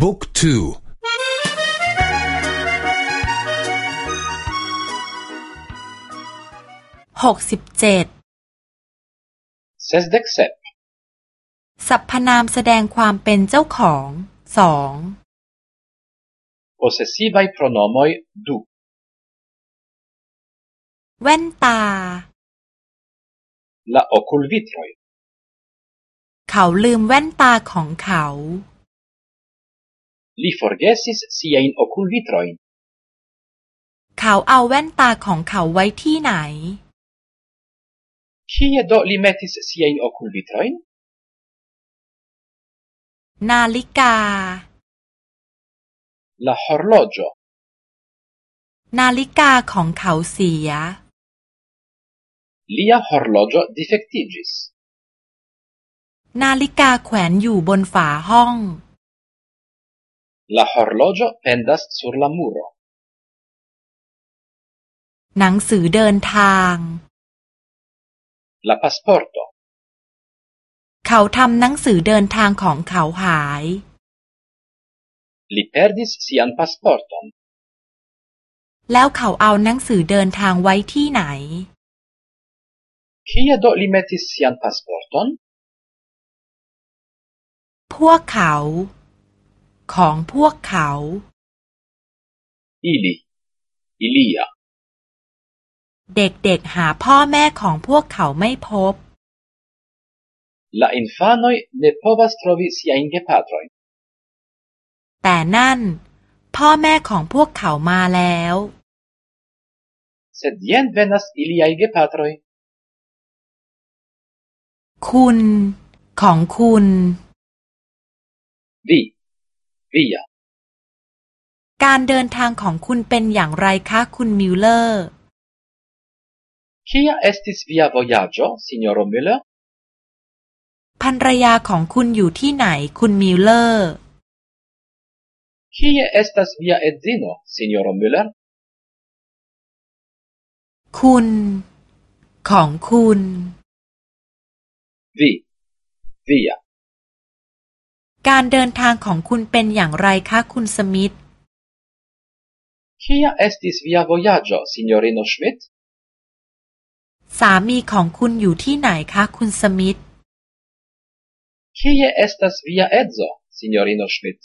บุ๊กทูหกสิบเจ็ดเซสเด็กเซปสรรพนามแสดงความเป็นเจ้าของสอง possessivaj pronomoj du แว่นตา la okulvitroj เขาลืมแว่นตาของเขา li forgesis siajn okulvitrojn เขาเอาแว่นตาของเขาไว้ที่ไหน kie do li metis siajn okulvitrojn นาฬิกา la horloĝo นาฬิกาของเขาเสีย lia horloĝo difektiĝis นาฬิกาแขวนอยู่บนฝาห้อง la horloĝo pendas sur la muro หนังสือเดินทาง la pasporto เขาทำหนังสือเดินทางของเขาหาย li perdis sian pasporton แล้วเขาเอาหนังสือเดินทางไว้ที่ไหน kie do li metis sian pasporton พวกเขา ของพวกเขา ili ilia เด็กๆหาพ่อแม่ของพวกเขาไม่พบ la infanoj ne povas trovi siajn gepatrojn แต่นั่น พ่อแม่ของพวกเขามาแล้ว sed jen venas iliaj gepatroj คุณ ของคุณ vi via การเดินทางของคุณเป็นอย่างไรคะคุณมิลเลอร์ kia estis via vojaĝo sinjoro Müller ภรรยาของคุณอยู่ที่ไหนคุณมิลเลอร์ kie estas via edzino sinjoro Müller คุณ ของคุณ vi via การเดินทางของคุณเป็นอย่างไรคะคุณสมิธ kia estis via vojaĝo sinjorino Schmidt สามีของคุณอยู่ที่ไหนคะคุณสมิธ kie estas via edzo sinjorino Schmidt